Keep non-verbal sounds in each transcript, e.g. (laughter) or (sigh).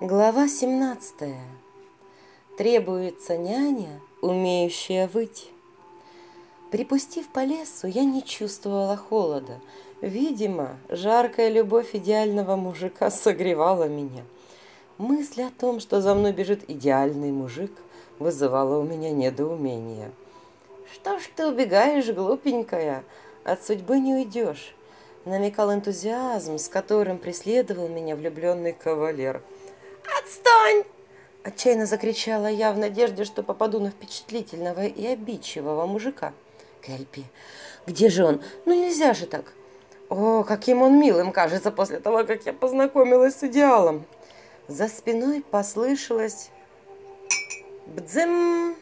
Глава 17. Требуется няня, умеющая выть. Припустив по лесу, я не чувствовала холода. Видимо, жаркая любовь идеального мужика согревала меня. Мысль о том, что за мной бежит идеальный мужик, вызывала у меня недоумение. «Что ж ты убегаешь, глупенькая? От судьбы не уйдешь», — намекал энтузиазм, с которым преследовал меня влюбленный кавалер — «Отстань!» Отчаянно закричала я в надежде, что попаду на впечатлительного и обидчивого мужика. Кельпи, где же он? Ну нельзя же так. О, каким он милым кажется после того, как я познакомилась с идеалом. За спиной послышалось бдзым.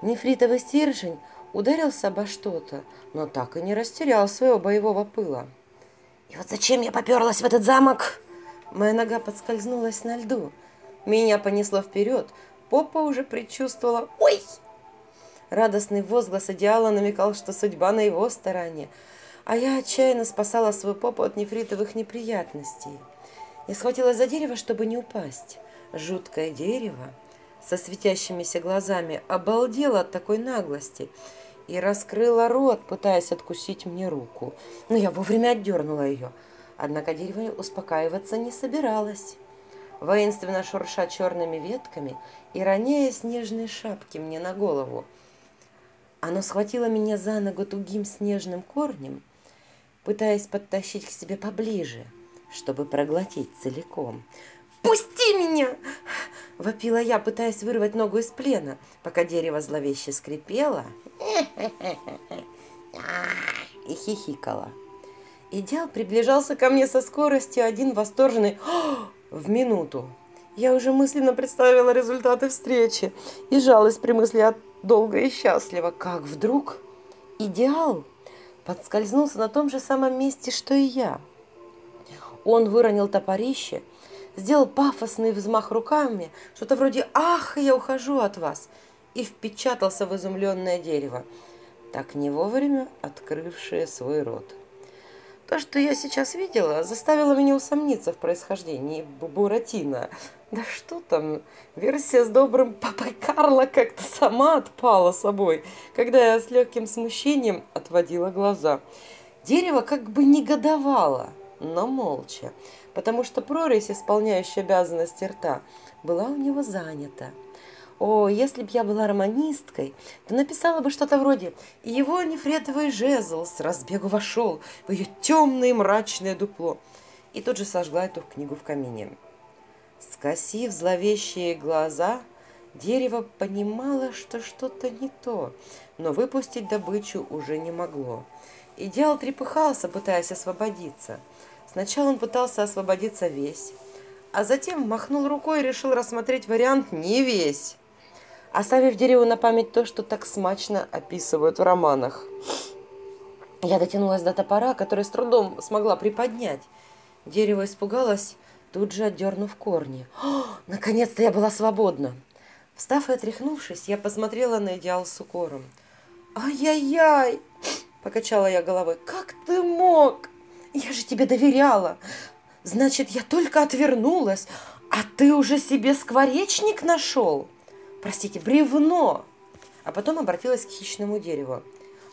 Нефритовый стержень ударился обо что-то, но так и не растерял своего боевого пыла. И вот зачем я поперлась в этот замок? Моя нога подскользнулась на льду. Меня понесло вперед. Попа уже предчувствовала «Ой!». Радостный возглас идеала намекал, что судьба на его стороне, а я отчаянно спасала свою попу от нефритовых неприятностей. Я схватилась за дерево, чтобы не упасть. Жуткое дерево со светящимися глазами обалдело от такой наглости и раскрыла рот, пытаясь откусить мне руку. Но я вовремя отдернула ее – Однако дерево успокаиваться не собиралось. Воинственно шурша черными ветками и роняя снежные шапки мне на голову. Оно схватило меня за ногу тугим снежным корнем, пытаясь подтащить к себе поближе, чтобы проглотить целиком. «Пусти меня!» – вопила я, пытаясь вырвать ногу из плена, пока дерево зловеще скрипело и хихикало. Идеал приближался ко мне со скоростью один восторженный в минуту. Я уже мысленно представила результаты встречи и жалость при мысли от долго и счастливо. Как вдруг идеал подскользнулся на том же самом месте, что и я. Он выронил топорище, сделал пафосный взмах руками, что-то вроде «Ах, я ухожу от вас!» и впечатался в изумленное дерево, так не вовремя открывшее свой рот. То, что я сейчас видела, заставило меня усомниться в происхождении Буратино. Да что там, версия с добрым папой Карло как-то сама отпала собой, когда я с легким смущением отводила глаза. Дерево как бы негодовало, но молча, потому что прорезь, исполняющая обязанности рта, была у него занята. О, если б я была романисткой, то написала бы что-то вроде «И его нефретовый жезл с разбегу вошел в ее темное мрачное дупло» и тут же сожгла эту книгу в камине. Скосив зловещие глаза, дерево понимало, что что-то не то, но выпустить добычу уже не могло. Идеал трепыхался, пытаясь освободиться. Сначала он пытался освободиться весь, а затем махнул рукой и решил рассмотреть вариант не весь оставив дереву на память то, что так смачно описывают в романах. Я дотянулась до топора, который с трудом смогла приподнять. Дерево испугалось, тут же отдернув корни. Наконец-то я была свободна. Встав и отряхнувшись, я посмотрела на идеал с укором. «Ай-яй-яй!» – покачала я головой. «Как ты мог? Я же тебе доверяла. Значит, я только отвернулась, а ты уже себе скворечник нашел?» Простите, бревно!» А потом обратилась к хищному дереву.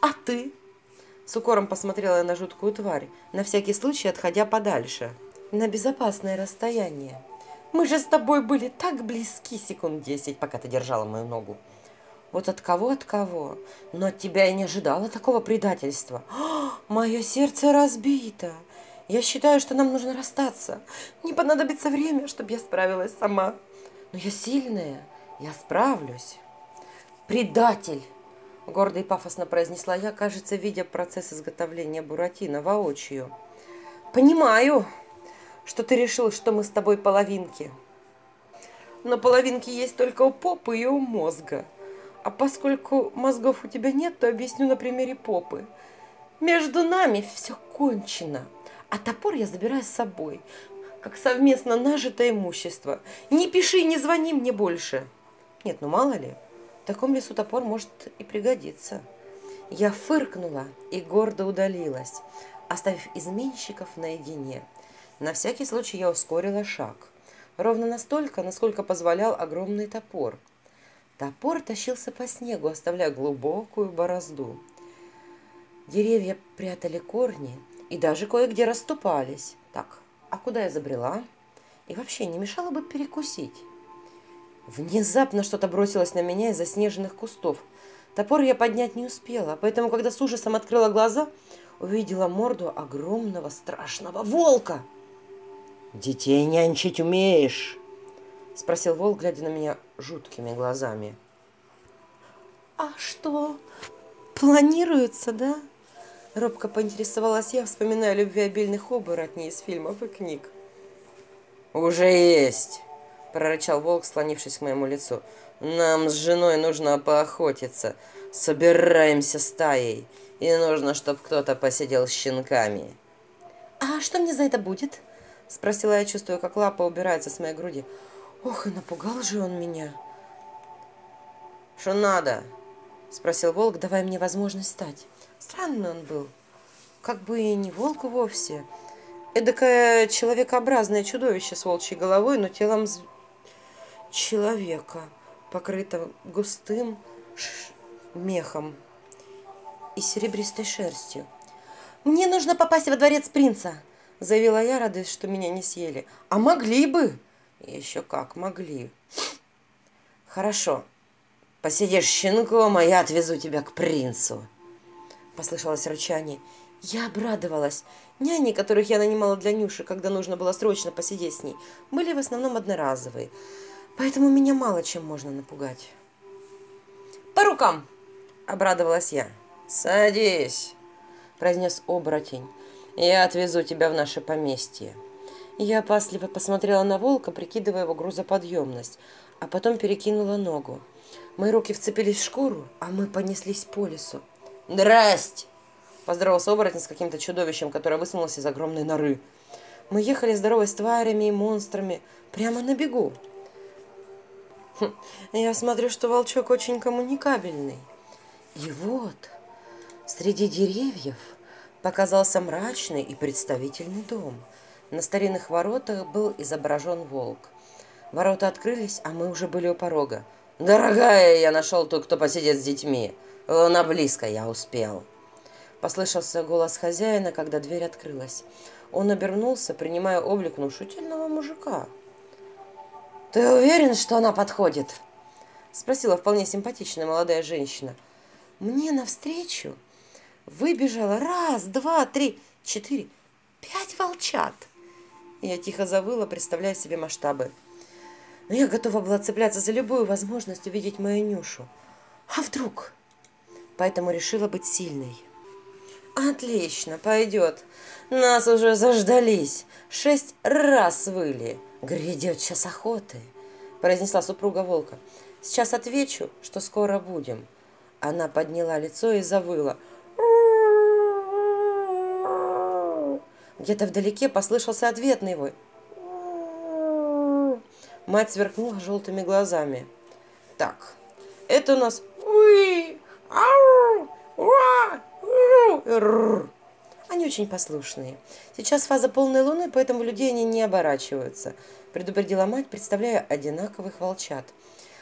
«А ты?» С укором посмотрела я на жуткую тварь, на всякий случай отходя подальше, на безопасное расстояние. «Мы же с тобой были так близки секунд десять, пока ты держала мою ногу. Вот от кого, от кого? Но от тебя я не ожидала такого предательства. (gasps) Мое сердце разбито. Я считаю, что нам нужно расстаться. Не понадобится время, чтобы я справилась сама. Но я сильная, я справлюсь. Предатель! Гордо и пафосно произнесла я, кажется, видя процесс изготовления буратино воочию. Понимаю, что ты решил, что мы с тобой половинки. Но половинки есть только у попы и у мозга. А поскольку мозгов у тебя нет, то объясню на примере попы. Между нами все кончено, а топор я забираю с собой, как совместно нажитое имущество. Не пиши, не звони мне больше. Нет, ну мало ли, в таком лесу топор может и пригодиться. Я фыркнула и гордо удалилась, оставив изменщиков наедине. На всякий случай я ускорила шаг. ровно настолько, насколько позволял огромный топор. Топор тащился по снегу, оставляя глубокую борозду. Деревья прятали корни и даже кое-где расступались. Так, а куда я забрела? И вообще, не мешало бы перекусить. Внезапно что-то бросилось на меня из заснеженных кустов. Топор я поднять не успела, поэтому, когда с ужасом открыла глаза, увидела морду огромного страшного волка. «Детей нянчить умеешь?» – спросил волк, глядя на меня жуткими глазами. «А что, планируется, да?» Робко поинтересовалась я, вспоминая любвеобильных оборотней из фильмов и книг. «Уже есть!» – прорычал волк, склонившись к моему лицу. «Нам с женой нужно поохотиться. Собираемся стаей. И нужно, чтобы кто-то посидел с щенками». «А что мне за это будет?» – спросила я, чувствуя, как лапа убирается с моей груди. «Ох, и напугал же он меня!» «Что надо?» – спросил волк, давая мне возможность стать. Странный он был. Как бы и не волк вовсе, эдакое человекообразное чудовище с волчьей головой, но телом человека, покрытым густым мехом и серебристой шерстью. «Мне нужно попасть во дворец принца!» – заявила я, радуясь, что меня не съели. «А могли бы!» «Еще как могли!» «Хорошо, посидишь щенком, а я отвезу тебя к принцу!» Послышалось рычание. Я обрадовалась. Няни, которых я нанимала для Нюши, когда нужно было срочно посидеть с ней, были в основном одноразовые. Поэтому меня мало чем можно напугать. «По рукам!» – обрадовалась я. «Садись!» – произнес оборотень. «Я отвезу тебя в наше поместье». Я опасливо посмотрела на волка, прикидывая его грузоподъемность, а потом перекинула ногу. Мои руки вцепились в шкуру, а мы понеслись по лесу. «Здрасте!» Поздоровался оборотень с каким-то чудовищем, которое высунулось из огромной норы. Мы ехали здоровой с тварями и монстрами прямо на бегу. Хм, я смотрю, что волчок очень коммуникабельный. И вот, среди деревьев показался мрачный и представительный дом. На старинных воротах был изображен волк. Ворота открылись, а мы уже были у порога. «Дорогая, я нашел ту, кто посидит с детьми. Луна близко, я успел». Послышался голос хозяина, когда дверь открылась. Он обернулся, принимая облик внушительного мужика. «Ты уверен, что она подходит?» Спросила вполне симпатичная молодая женщина. Мне навстречу выбежало раз, два, три, четыре, пять волчат. Я тихо завыла, представляя себе масштабы. Но я готова была цепляться за любую возможность увидеть мою Нюшу. А вдруг? Поэтому решила быть сильной. Отлично, пойдет. Нас уже заждались. Шесть раз выли. Грядет час охоты, произнесла супруга волка. Сейчас отвечу, что скоро будем. Она подняла лицо и завыла. Где-то вдалеке послышался ответный вой. Мать сверкнула желтыми глазами. Так, это у нас... Уи! Они очень послушные. Сейчас фаза полной луны, поэтому людей они не оборачиваются, предупредила мать, представляя одинаковых волчат.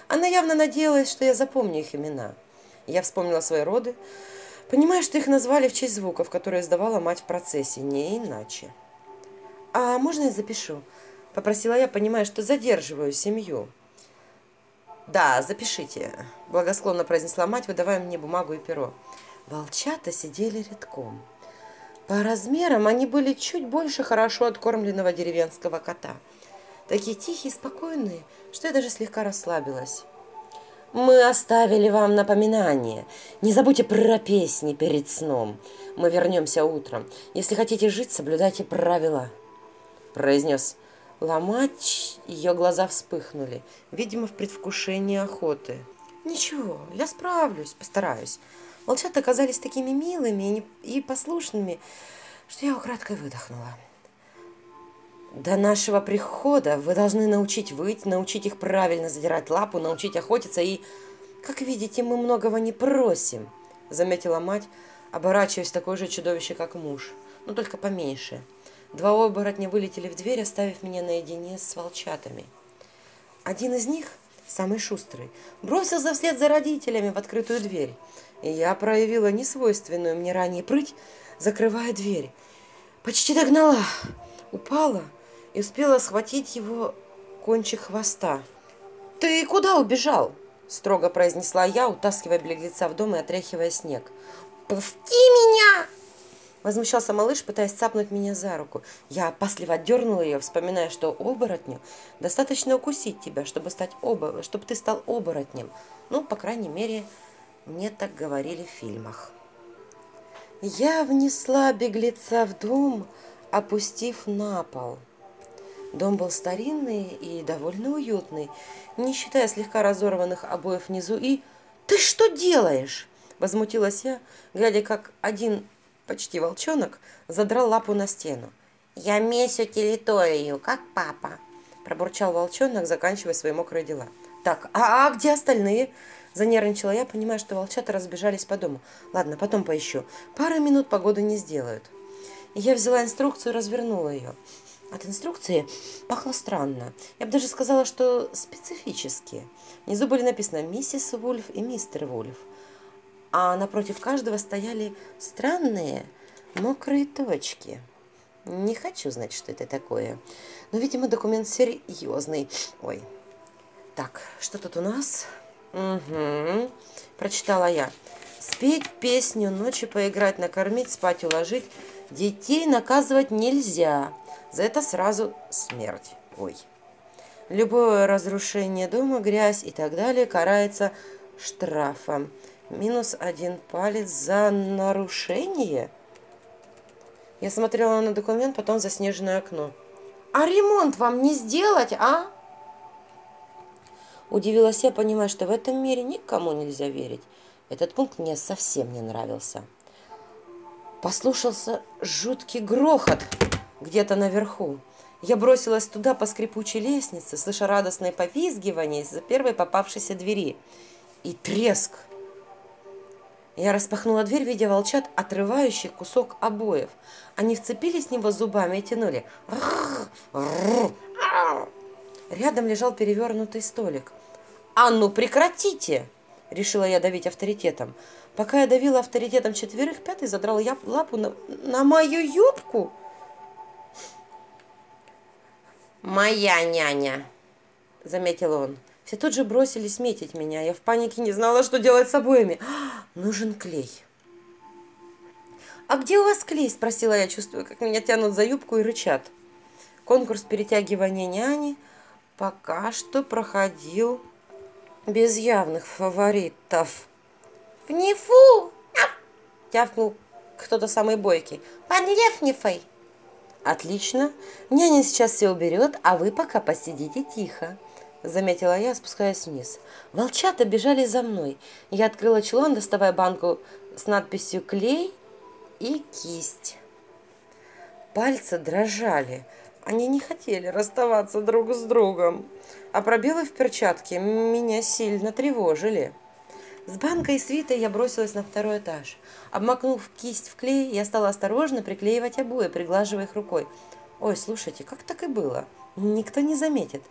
Она явно надеялась, что я запомню их имена. Я вспомнила свои роды, понимая, что их назвали в честь звуков, которые издавала мать в процессе, не иначе. «А можно я запишу?» – попросила я, понимая, что задерживаю семью. «Да, запишите», – благосклонно произнесла мать, выдавая мне бумагу и перо. Волчата сидели редком. По размерам они были чуть больше хорошо откормленного деревенского кота. Такие тихие, спокойные, что я даже слегка расслабилась. Мы оставили вам напоминание. Не забудьте про песни перед сном. Мы вернемся утром. Если хотите жить, соблюдайте правила, произнес Ломач. Ее глаза вспыхнули, видимо, в предвкушении охоты. Ничего, я справлюсь, постараюсь. Волчата оказались такими милыми и послушными, что я украдкой выдохнула. До нашего прихода вы должны научить выть, научить их правильно задирать лапу, научить охотиться и, как видите, мы многого не просим, заметила мать, оборачиваясь такое же чудовище, как муж, но только поменьше. Два оборотня вылетели в дверь, оставив меня наедине с волчатами. Один из них, самый шустрый, бросился вслед за родителями в открытую дверь. И я проявила несвойственную мне ранее прыть, закрывая дверь. Почти догнала, упала и успела схватить его кончик хвоста. «Ты куда убежал?» – строго произнесла я, утаскивая беглеца в дом и отряхивая снег. «Пусти меня!» Возмущался малыш, пытаясь цапнуть меня за руку. Я опасливо отдернула ее, вспоминая, что оборотню достаточно укусить тебя, чтобы, стать обо... чтобы ты стал оборотнем. Ну, по крайней мере, мне так говорили в фильмах. Я внесла беглеца в дом, опустив на пол. Дом был старинный и довольно уютный, не считая слегка разорванных обоев внизу. И «Ты что делаешь?» – возмутилась я, глядя, как один почти волчонок задрал лапу на стену. «Я месю территорию, как папа», – пробурчал волчонок, заканчивая свои мокрые дела. «Так, а, а где остальные?» Занервничала я, понимая, что волчата разбежались по дому. «Ладно, потом поищу. Пару минут погоды не сделают». И я взяла инструкцию и развернула ее. От инструкции пахло странно. Я бы даже сказала, что специфически. Внизу были написаны «Миссис Вульф» и «Мистер Вульф». А напротив каждого стояли странные мокрые точки. Не хочу знать, что это такое. Но, видимо, документ серьезный. Ой. Так, что тут у нас? Угу. Прочитала я. Спеть песню, ночью поиграть, накормить, спать, уложить. Детей наказывать нельзя. За это сразу смерть. Ой. Любое разрушение дома, грязь и так далее карается штрафом. Минус один палец за нарушение. Я смотрела на документ, потом за снежное окно. А ремонт вам не сделать, а? Удивилась я, понимая, что в этом мире никому нельзя верить. Этот пункт мне совсем не нравился. Послушался жуткий грохот где-то наверху. Я бросилась туда по скрипучей лестнице, слыша радостное повизгивание из-за первой попавшейся двери. И треск. Я распахнула дверь, видя волчат, отрывающих кусок обоев. Они вцепились в него зубами и тянули. Рядом лежал перевернутый столик. «А ну прекратите!» – решила я давить авторитетом. Пока я давила авторитетом четверых, пятый задрал я лапу на, на мою юбку – «Моя няня», — заметил он. Все тут же бросились метить меня. Я в панике не знала, что делать с обоими. А, нужен клей. «А где у вас клей?» – спросила я, чувствуя, как меня тянут за юбку и рычат. Конкурс перетягивания няни пока что проходил без явных фаворитов. «Внифу!» – тявкнул кто-то самый бойкий. «Под Левнифой!» «Отлично. Няня сейчас все уберет, а вы пока посидите тихо», – заметила я, спускаясь вниз. Волчата бежали за мной. Я открыла чулан, доставая банку с надписью «Клей» и «Кисть». Пальцы дрожали. Они не хотели расставаться друг с другом. А пробелы в перчатке меня сильно тревожили. С банкой и свитой я бросилась на второй этаж. Обмакнув кисть в клей, я стала осторожно приклеивать обои, приглаживая их рукой. Ой, слушайте, как так и было? Никто не заметит.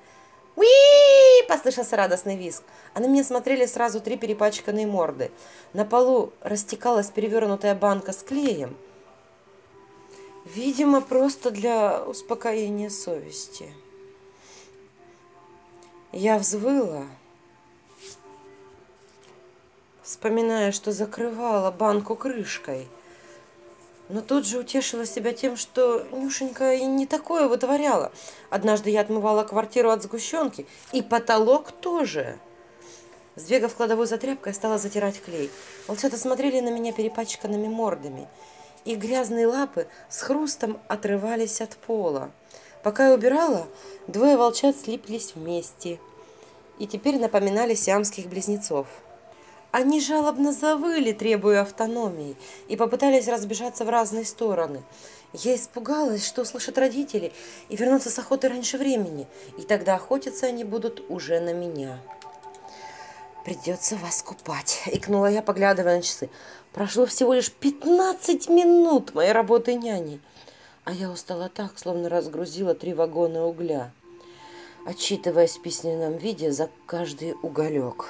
Уи послышался радостный визг. А на меня смотрели сразу три перепачканные морды. На полу растекалась перевернутая банка с клеем. Видимо, просто для успокоения совести. Я взвыла вспоминая, что закрывала банку крышкой. Но тут же утешила себя тем, что Нюшенька и не такое вытворяла. Однажды я отмывала квартиру от сгущенки, и потолок тоже. Сбегав в кладовую за тряпкой, стала затирать клей. Волчата смотрели на меня перепачканными мордами, и грязные лапы с хрустом отрывались от пола. Пока я убирала, двое волчат слиплись вместе и теперь напоминали сиамских близнецов. Они жалобно завыли, требуя автономии, и попытались разбежаться в разные стороны. Я испугалась, что услышат родители и вернутся с охоты раньше времени, и тогда охотиться они будут уже на меня. «Придется вас купать», — икнула я, поглядывая на часы. «Прошло всего лишь пятнадцать минут моей работы няней, А я устала так, словно разгрузила три вагона угля, отчитываясь в письменном виде за каждый уголек.